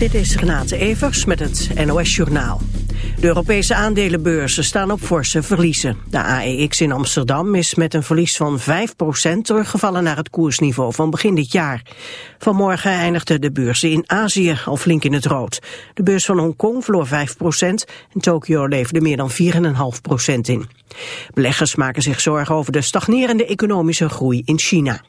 Dit is Renate Evers met het NOS Journaal. De Europese aandelenbeurzen staan op forse verliezen. De AEX in Amsterdam is met een verlies van 5% teruggevallen naar het koersniveau van begin dit jaar. Vanmorgen eindigden de beurzen in Azië al flink in het rood. De beurs van Hongkong verloor 5% en Tokio leverde meer dan 4,5% in. Beleggers maken zich zorgen over de stagnerende economische groei in China.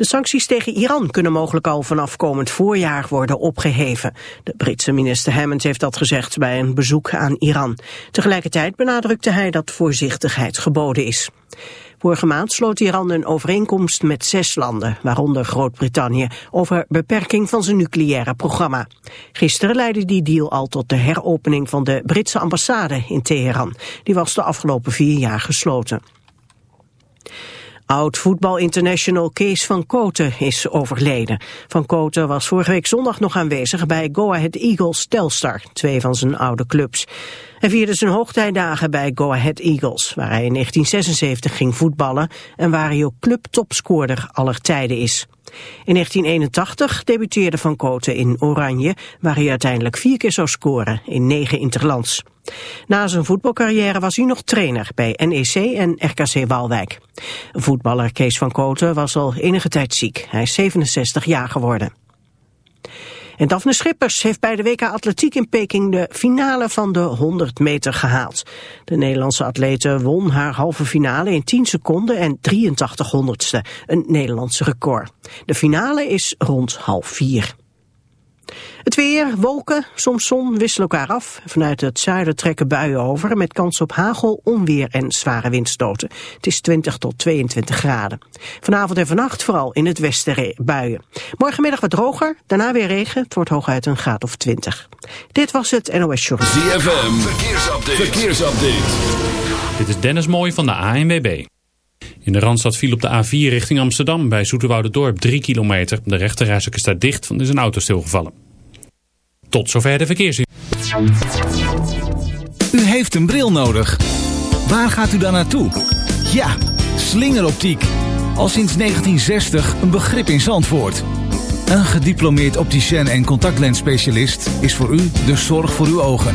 De sancties tegen Iran kunnen mogelijk al vanaf komend voorjaar worden opgeheven. De Britse minister Hammond heeft dat gezegd bij een bezoek aan Iran. Tegelijkertijd benadrukte hij dat voorzichtigheid geboden is. Vorige maand sloot Iran een overeenkomst met zes landen, waaronder Groot-Brittannië, over beperking van zijn nucleaire programma. Gisteren leidde die deal al tot de heropening van de Britse ambassade in Teheran. Die was de afgelopen vier jaar gesloten. Oud-voetbal-international Kees van Koten is overleden. Van Koten was vorige week zondag nog aanwezig bij Go Ahead Eagles Telstar, twee van zijn oude clubs. Hij vierde zijn hoogtijdagen bij Go Ahead Eagles, waar hij in 1976 ging voetballen en waar hij ook clubtopscorer aller tijden is. In 1981 debuteerde Van Koten in Oranje, waar hij uiteindelijk vier keer zou scoren in negen interlands. Na zijn voetbalcarrière was hij nog trainer bij NEC en RKC Waalwijk. Voetballer Kees van Koten was al enige tijd ziek. Hij is 67 jaar geworden. En Daphne Schippers heeft bij de WK Atletiek in Peking de finale van de 100 meter gehaald. De Nederlandse atlete won haar halve finale in 10 seconden en 83 honderdste, een Nederlandse record. De finale is rond half vier. Het weer, wolken, soms zon wisselen elkaar af. Vanuit het zuiden trekken buien over met kans op hagel, onweer en zware windstoten. Het is 20 tot 22 graden. Vanavond en vannacht vooral in het westen buien. Morgenmiddag wat droger, daarna weer regen. Het wordt hooguit een graad of 20. Dit was het NOS Short. ZFM, verkeersupdate. verkeersupdate. Dit is Dennis Mooij van de ANWB. In de Randstad viel op de A4 richting Amsterdam bij Dorp 3 kilometer. De rechterrijstok is daar dicht, van is een auto stilgevallen. Tot zover de verkeersin. U heeft een bril nodig. Waar gaat u dan naartoe? Ja, slingeroptiek. Al sinds 1960 een begrip in Zandvoort. Een gediplomeerd opticien en contactlensspecialist is voor u de zorg voor uw ogen.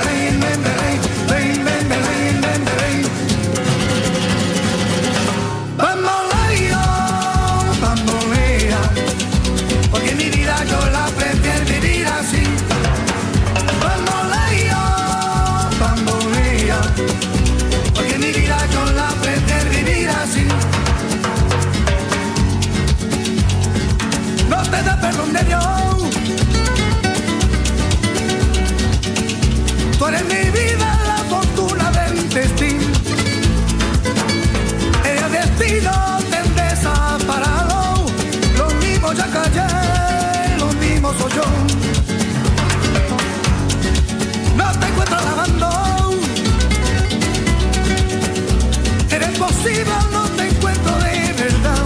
imposible no te encuentro de verdad.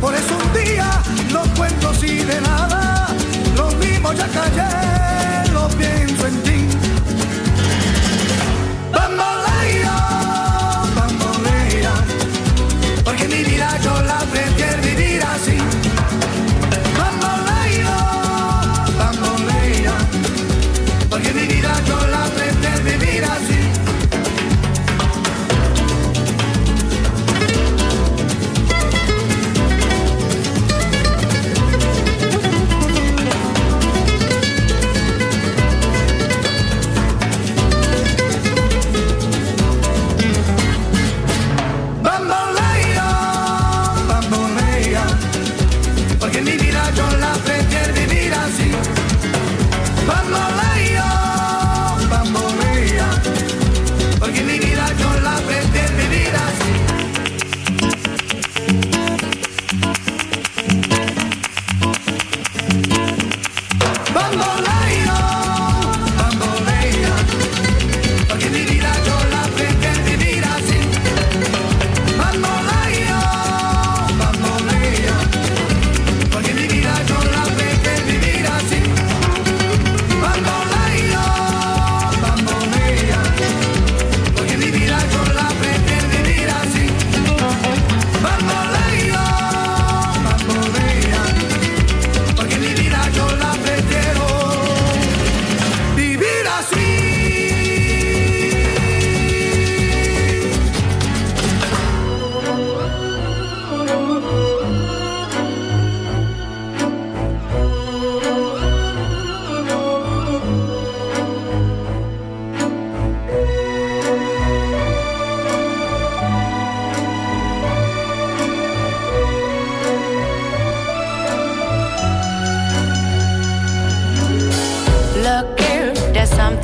Por eso un día no cuento si de nada, lo mismo ya callé, lo pienso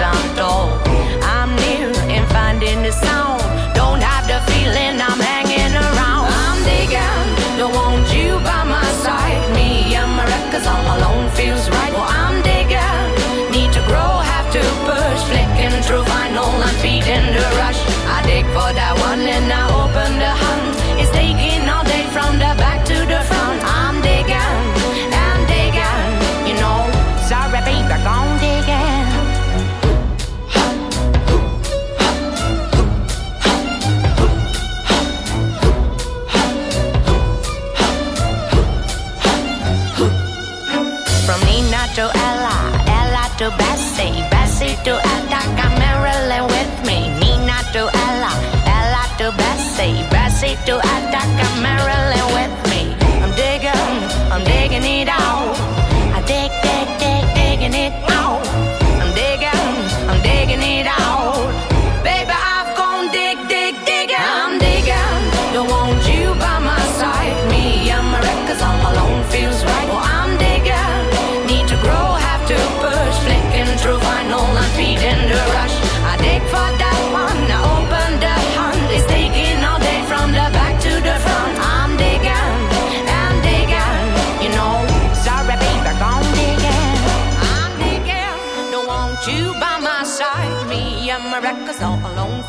I'm and finding the sound. Don't have the feeling I'm hanging around. I'm digging, don't want you by my side. Me and my all alone feels right. Well, I'm digging, need to grow, have to push. Flicking through I'm feeding the rush. I dig for that.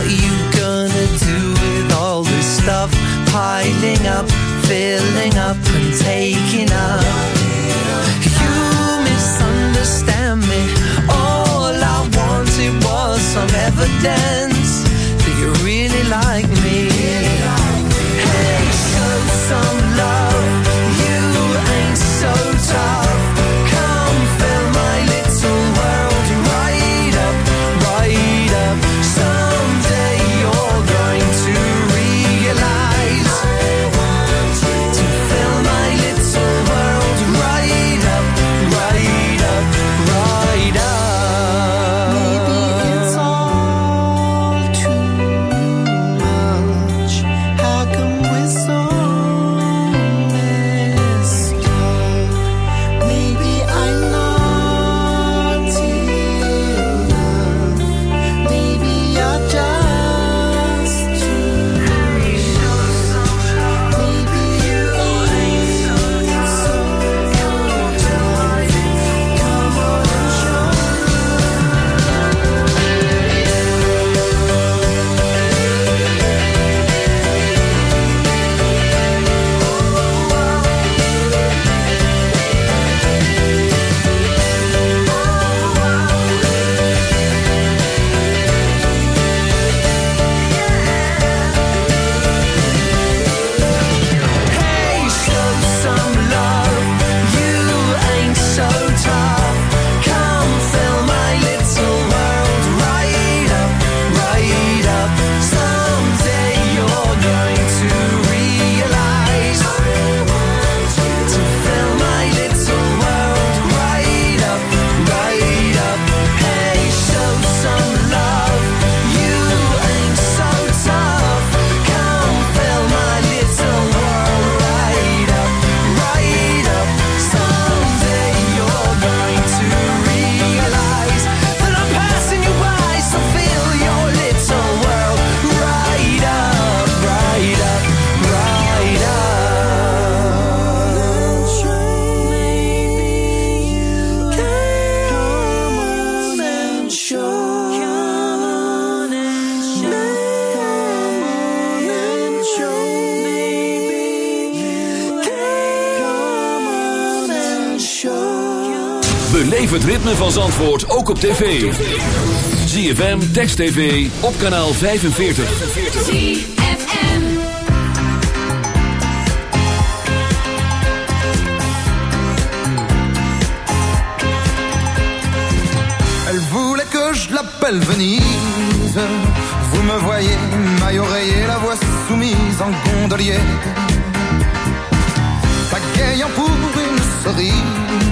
What you gonna do with all this stuff piling up, filling up and taking up? You misunderstand me. All I wanted was some evidence Als antwoord ook op tv. GFM Text TV, op kanaal 45. Elle voulait que je l'appelle Venise Vous me voyez, maille oreiller, la voix soumise en gondolier Pagaille en pour une cerise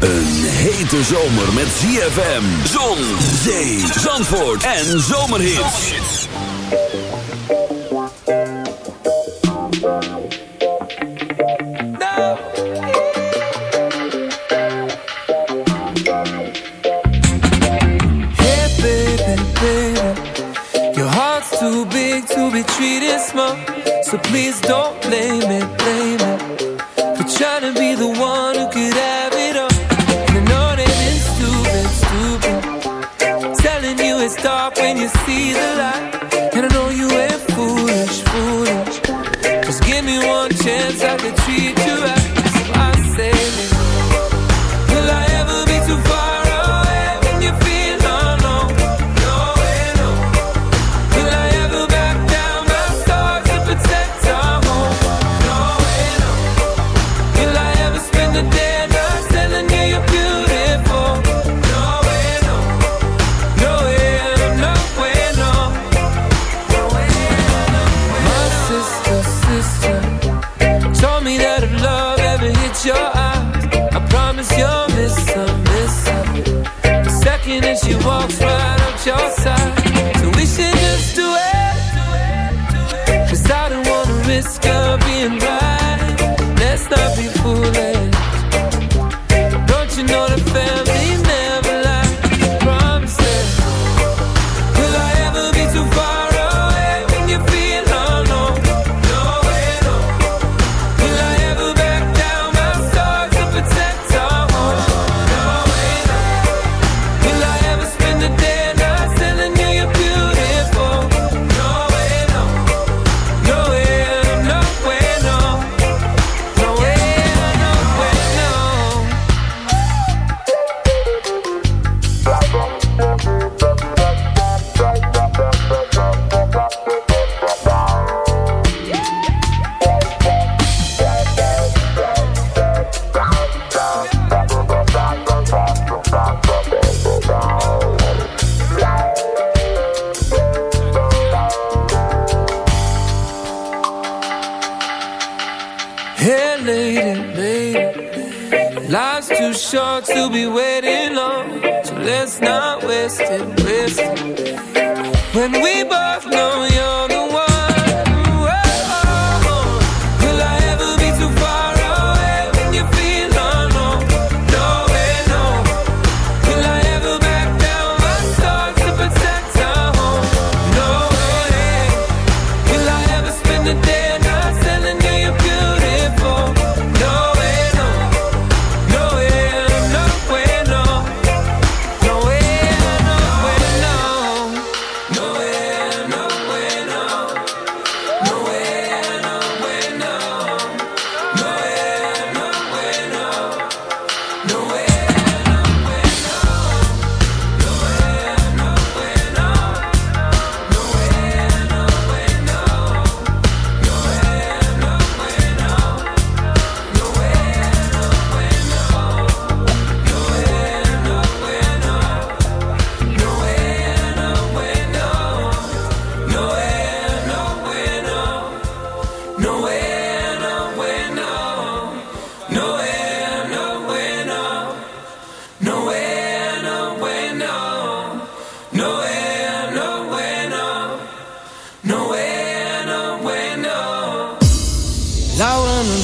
Een hete zomer met ZFM, zon, zee, zandvoort en zomerhits. Hey baby, baby, your heart's too big to be treated small, so please don't.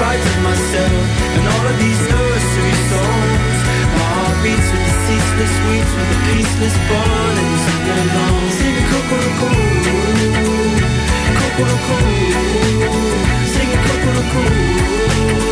frighten myself And all of these nursery songs. My heart beats with the ceaseless weeds With the peaceless bond And we sing along Singing Kokoroko Kokoroko Singing Kokoroko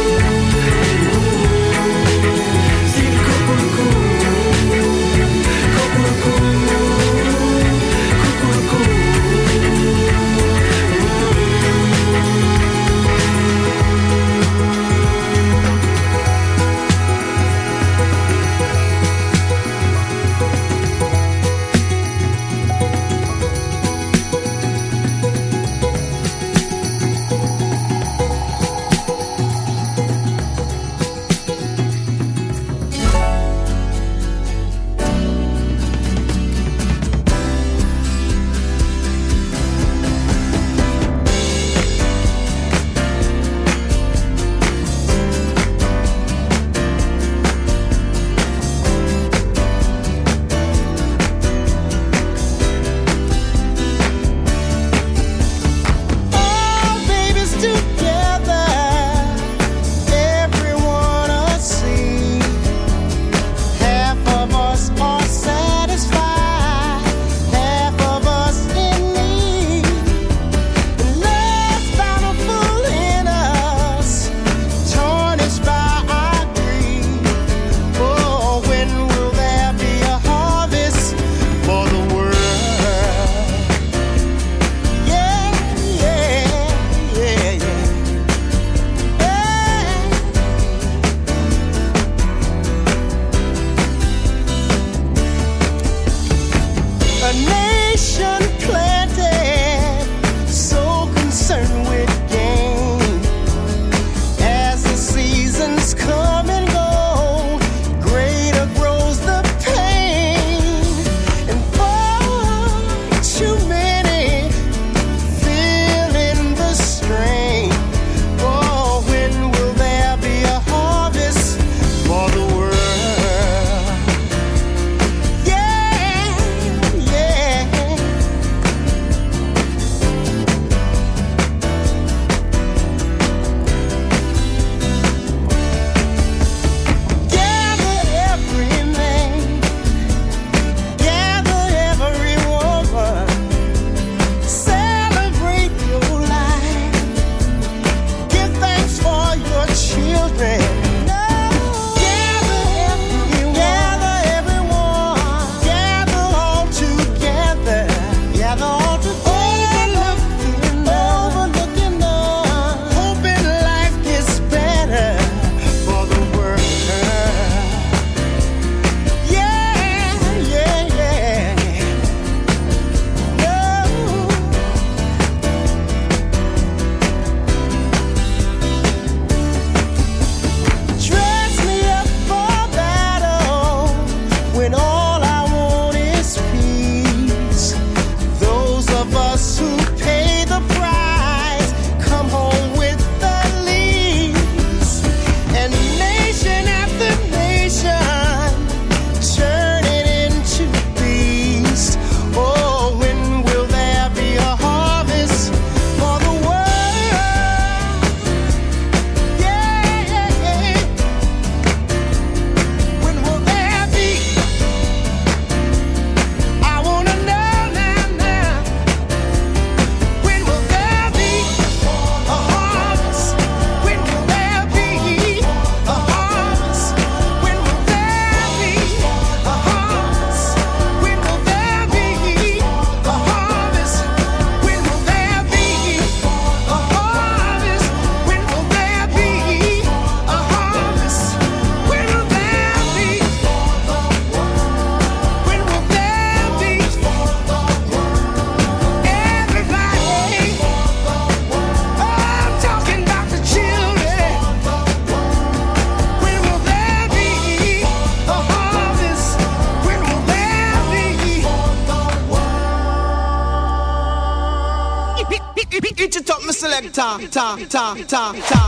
ta, ta, ta, ta, ta.